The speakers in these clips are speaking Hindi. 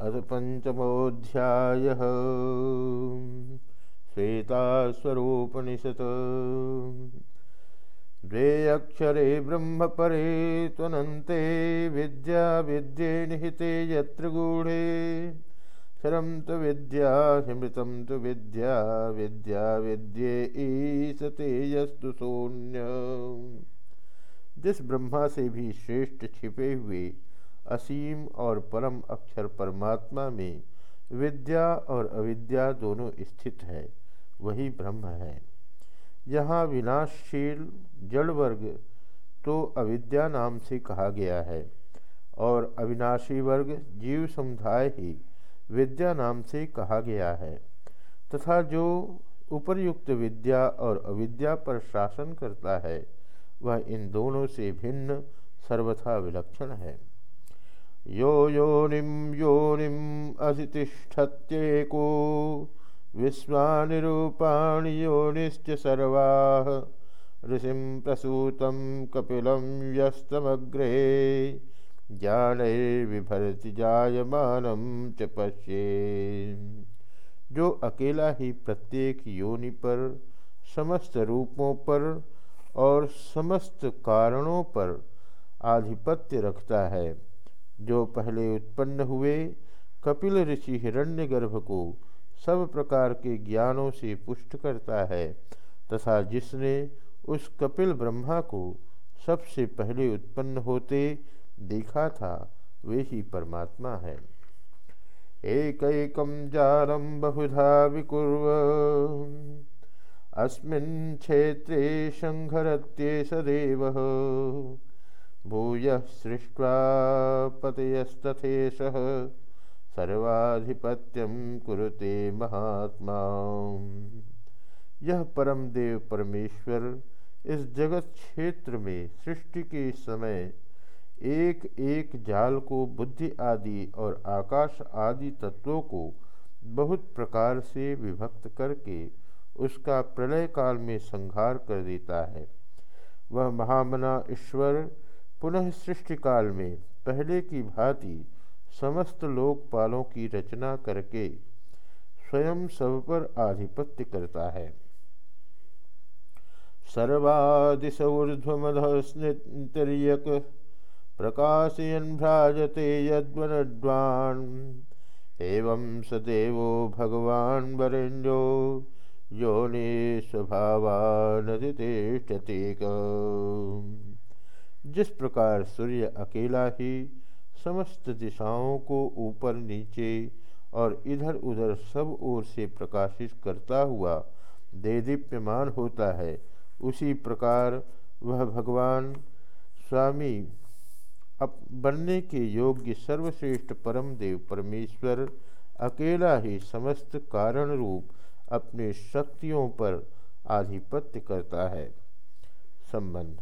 अथ पंचमोध्याय श्वेतास्वरूपनिषत्। द्वे अक्षरे ब्रह्मपरे त्वनन्ते विद्या विद्ये निहिते यत्र गूढे। शरं तु विद्या, हिमृतं तु विद्या विद्या विद्ये ईसते यस्तु शून्य। जिस ब्रह्मा से भी श्रेष्ठ छिपे हुए असीम और परम अक्षर परमात्मा में विद्या और अविद्या दोनों स्थित है, वही ब्रह्म है। यहाँ विनाशशील जड़ वर्ग तो अविद्या नाम से कहा गया है और अविनाशी वर्ग जीव समुदाय ही विद्या नाम से कहा गया है तथा जो उपर्युक्त विद्या और अविद्या पर शासन करता है, वह इन दोनों से भिन्न सर्वथा विलक्षण है। यो योनिं योनिम् अधितिष्ठत्येको विश्वानिरूपाणि योनिश्च सर्वाः। ऋषिं प्रसूतं कपिलं यस्तमग्रे, ज्ञानैर्विभरति जायमानं च पश्ये। जो अकेला ही प्रत्येक योनि पर, समस्त रूपों पर और समस्त कारणों पर आधिपत्य रखता है जो पहले उत्पन्न हुए, कपिल ऋषि हिरण्यगर्भ को सब प्रकार के ज्ञानों से पुष्ट करता है, तथा जिसने उस कपिल ब्रह्मा को सबसे पहले उत्पन्न होते देखा था, वे ही परमात्मा है। एक जालम बहुधा विकुर्व। अस्मिन् क्षेत्रे संघरत्ये सदैव। भूय सृष्ट्वा पतयस्तथेश सर्वाधिपत्यम कुरुते महात्मा। यह परम देव परमेश्वर इस जगत क्षेत्र में सृष्टि के समय एक एक जाल को, बुद्धि आदि और आकाश आदि तत्वों को बहुत प्रकार से विभक्त करके उसका प्रलय काल में संहार कर देता है। वह महामना ईश्वर पुनः सृष्टि काल में पहले की भांति समस्त लोकपालों की रचना करके स्वयं सब पर आधिपत्य करता है। सर्वादिश प्रकाशयन भ्राजते यद्वनड्वान् एवं सदेवो भगवान् वरेण्यो योनि स्वभावानधितिष्ठति जिस प्रकार सूर्य अकेला ही समस्त दिशाओं को ऊपर, नीचे और इधर उधर सब ओर से प्रकाशित करता हुआ देदीप्यमान होता है, उसी प्रकार वह भगवान स्वामी अप, बनने के योग्य सर्वश्रेष्ठ परम देव परमेश्वर अकेला ही समस्त कारण रूप अपने शक्तियों पर आधिपत्य करता है। संबंध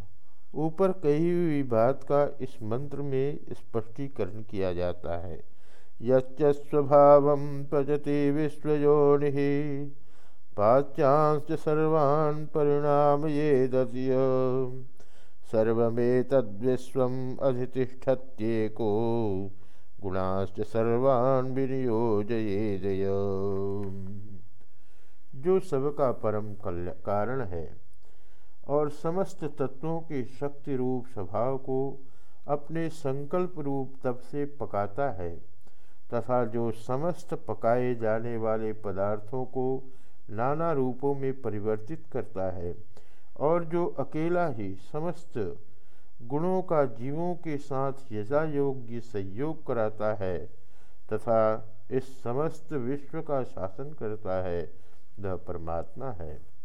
ऊपर कही हुई बात का इस मंत्र में स्पष्टीकरण किया जाता है। यस्वभाव पचति विश्वयोनि पाच्यांश सर्वान् परिणाम ये दत्य सर्वेतद्विश्वम अधितिष्ठत्येको गुणाश्च सर्वान् विनियोजयेदय जो सबका परम कल्याण कारण है और समस्त तत्वों के शक्ति रूप स्वभाव को अपने संकल्प रूप तप से पकाता है, तथा जो समस्त पकाए जाने वाले पदार्थों को नाना रूपों में परिवर्तित करता है, और जो अकेला ही समस्त गुणों का जीवों के साथ यजा योग्य सहयोग कराता है, तथा इस समस्त विश्व का शासन करता है, वह परमात्मा है।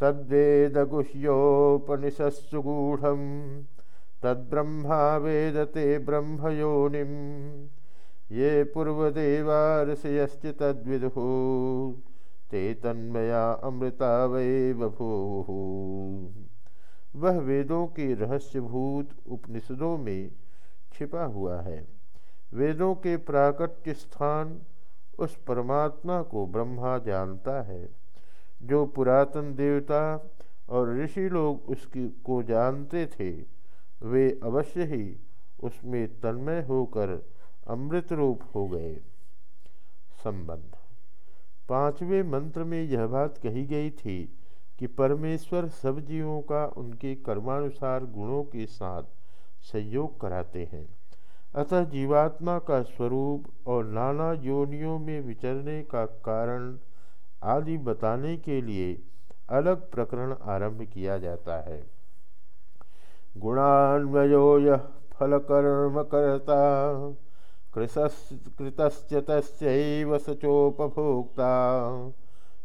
तद्वेदगुह्योपनिषत्सु गूढ़ तद्ब्रह्मा वेदते ब्रह्मयोनिम ये पूर्वदेवा तद्विदु ते तन्मया अमृता वै बभू वह वेदों के रहस्यभूत उपनिषदों में छिपा हुआ है। वेदों के प्राकट्य स्थान उस परमात्मा को ब्रह्मा जानता है। जो पुरातन देवता और ऋषि लोग उसकी को जानते थे, वे अवश्य ही उसमें तन्मय होकर अमृत रूप हो गए। संबंध। पाँचवें मंत्र में यह बात कही गई थी कि परमेश्वर सब जीवों का उनके कर्मानुसार गुणों के साथ संयोग कराते हैं। अतः जीवात्मा का स्वरूप और नाना योनियों में विचरने का कारण आदि बताने के लिए अलग प्रकरण आरंभ किया जाता है। गुणान्वयो यह फलकर्म करता तस्यैव सचोपभोक्ता,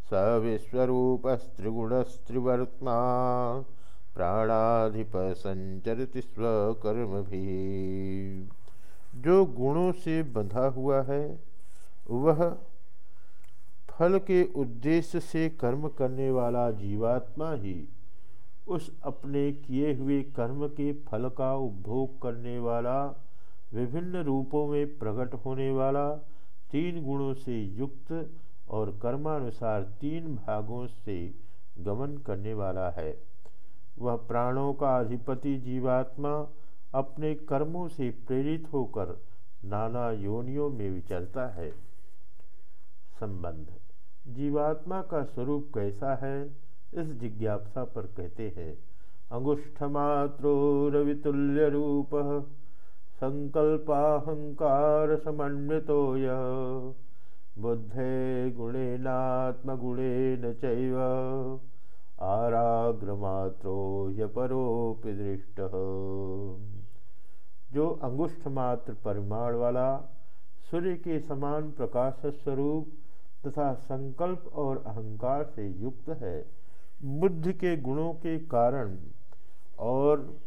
स विश्वरूपस्त्रिगुणस्त्रिवर्त्मा प्राणाधिप संचरति स्वकर्म भी जो गुणों से बंधा हुआ है, वह फल के उद्देश्य से कर्म करने वाला जीवात्मा ही उस अपने किए हुए कर्म के फल का उपभोग करने वाला, विभिन्न रूपों में प्रकट होने वाला, तीन गुणों से युक्त और कर्मानुसार तीन भागों से गमन करने वाला है। वह प्राणों का अधिपति जीवात्मा अपने कर्मों से प्रेरित होकर नाना योनियों में विचरता है। संबंध जीवात्मा का स्वरूप कैसा है, इस जिज्ञासा पर कहते हैं, अंगुष्ठमात्रो रवितुल्य रूप, संकल्पाहंकार समन्वितो बुद्धे गुणेनात्मगुणेन चैव, आराग्रमात्रो यपरोपि दृष्ट। जो अंगुष्ठ मात्र परिमाण वाला सूर्य के समान प्रकाश स्वरूप तथा संकल्प और अहंकार से युक्त है। बुद्ध के गुणों के कारण और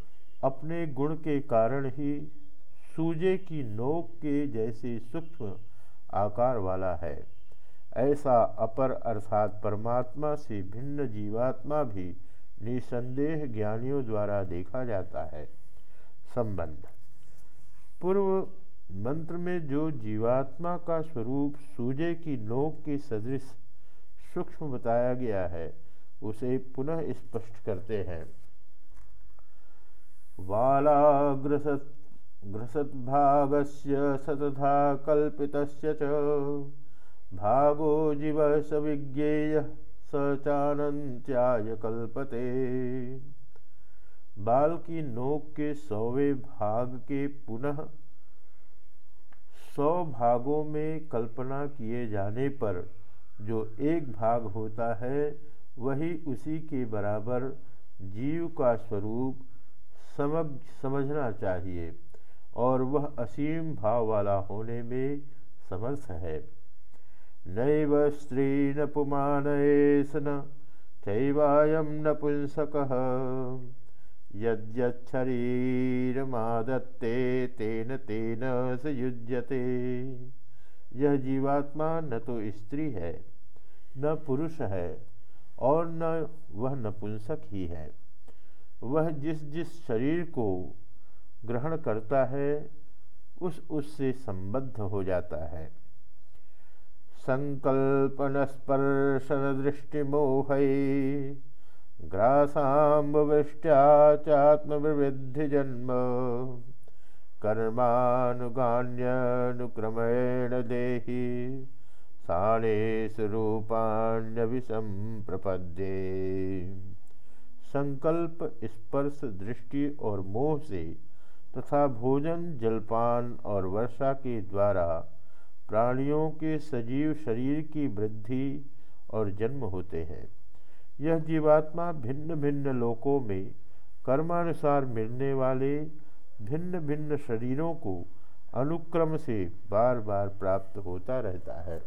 अपने गुण के कारण ही सूजे की नोक के जैसे सूक्ष्म आकार वाला है। ऐसा अपर अर्थात परमात्मा से भिन्न जीवात्मा भी निसंदेह ज्ञानियों द्वारा देखा जाता है। संबंध। पूर्व मंत्र में जो जीवात्मा का स्वरूप सूजे की नोक के सदृश सूक्ष्म बताया गया है, उसे पुनः स्पष्ट करते हैं। वालाग्रसत ग्रसद्भागस्य सतथा कल्पितस्य च। भागो जीव स विज्ञेय स कल्पते। बाल की नोक के सौवे भाग के पुनः सौ भागों में कल्पना किए जाने पर जो एक भाग होता है, वही उसी के बराबर जीव का स्वरूप समझ, समझना चाहिए और वह असीम भाव वाला होने में समर्थ है। नैव स्त्री न पुमान सन चैवायम नपुंसक। यद्यच्छरीरमादत्ते तेन तेन स युज्यते। यह जीवात्मा न तो स्त्री है, न पुरुष है और न वह नपुंसक ही है। वह जिस जिस शरीर को ग्रहण करता है, उस उससे संबद्ध हो जाता है। संकल्पन स्पर्शन दृष्टि मोह ग्रासाम्बवृष्ट्याचात्मवृद्धि जन्म कर्मानुगान्यनुक्रमेण देही। साणेशरूपाण्यभिषम प्रपद्ये संकल्प, स्पर्श, दृष्टि और मोह से तथा भोजन, जलपान और वर्षा के द्वारा प्राणियों के सजीव शरीर की वृद्धि और जन्म होते हैं। यह जीवात्मा भिन्न भिन्न लोकों में कर्मानुसार मिलने वाले भिन्न भिन्न शरीरों को अनुक्रम से बार बार प्राप्त होता रहता है।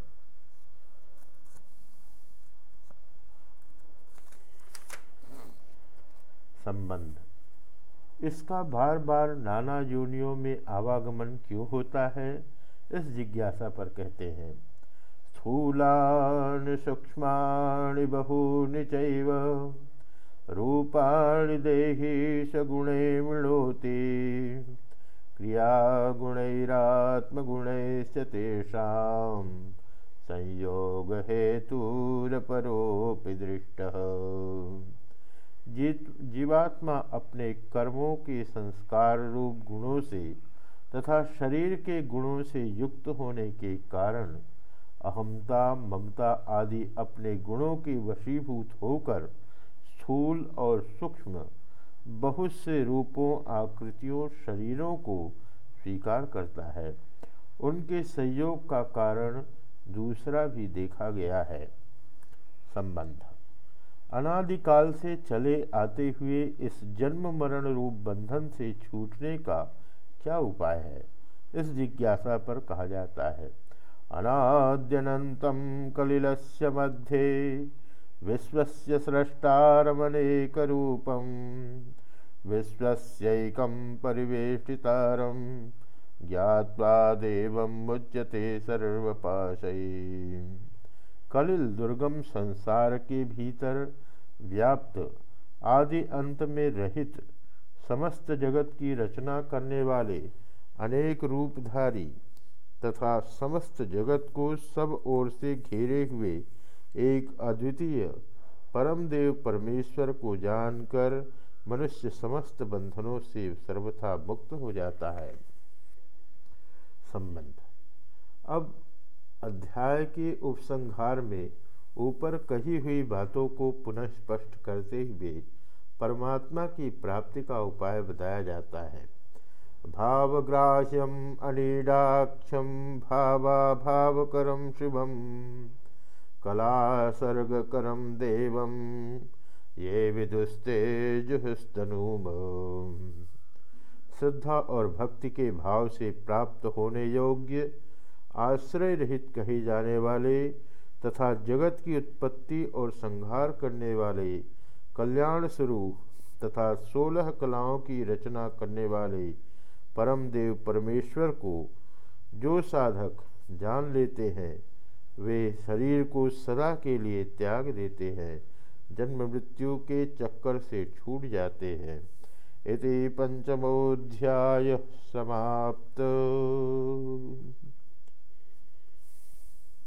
संबंध। इसका बार बार नाना योनियों में आवागमन क्यों होता है, इस जिज्ञासा पर कहते हैं। स्थूलानि सूक्ष्माणि बहूनि चैव। रूपाणि देहि सगुणे मिणोति क्रियागुणैरात्मगुणैश्च तेषां संयोगहेतुरपरोऽपि दृष्टः। जीवात्मा अपने कर्मों के संस्कार रूप गुणों से तथा शरीर के गुणों से युक्त होने के कारण अहमता ममता आदि अपने गुणों के वशीभूत होकर स्थूल और सूक्ष्म बहुत से रूपों, आकृतियों, शरीरों को स्वीकार करता है। उनके संयोग का कारण दूसरा भी देखा गया है। संबंध। अनादिकाल से चले आते हुए इस जन्म मरण रूप बंधन से छूटने का क्या उपाय है? इस जिज्ञासा पर कहा जाता है। अनाद्यनंतम कलिल मध्ये विश्वस्य सृष्टारमनेक रूपम विश्वस्यैकं परिवेष्टितारं ज्ञात्वा देवं मुच्यते सर्वपाशै। कलिल दुर्गम संसार के भीतर व्याप्त आदि अंत में रहित समस्त जगत की रचना करने वाले अनेक रूपधारी तथा समस्त जगत को सब ओर से घेरे हुए एक अद्वितीय परम देव परमेश्वर को जानकर मनुष्य समस्त बंधनों से सर्वथा मुक्त हो जाता है। संबंध। अब अध्याय के उपसंहार में ऊपर कही हुई बातों को पुनः स्पष्ट करते हुए परमात्मा की प्राप्ति का उपाय बताया जाता है। भावग्राह्यम अनिडाक्षम भावा भावकरम शुभम कलासर्गकरम देवम, ये विदुस्ते जुहस्तनूम। श्रद्धा और भक्ति के भाव से प्राप्त होने योग्य आश्रय रहित कहे जाने वाले तथा जगत की उत्पत्ति और संहार करने वाले कल्याण स्वरूप तथा सोलह कलाओं की रचना करने वाले परम देव परमेश्वर को जो साधक जान लेते हैं, वे शरीर को सदा के लिए त्याग देते हैं, जन्म मृत्यु के चक्कर से छूट जाते हैं। इति पंचमोध्याय समाप्त।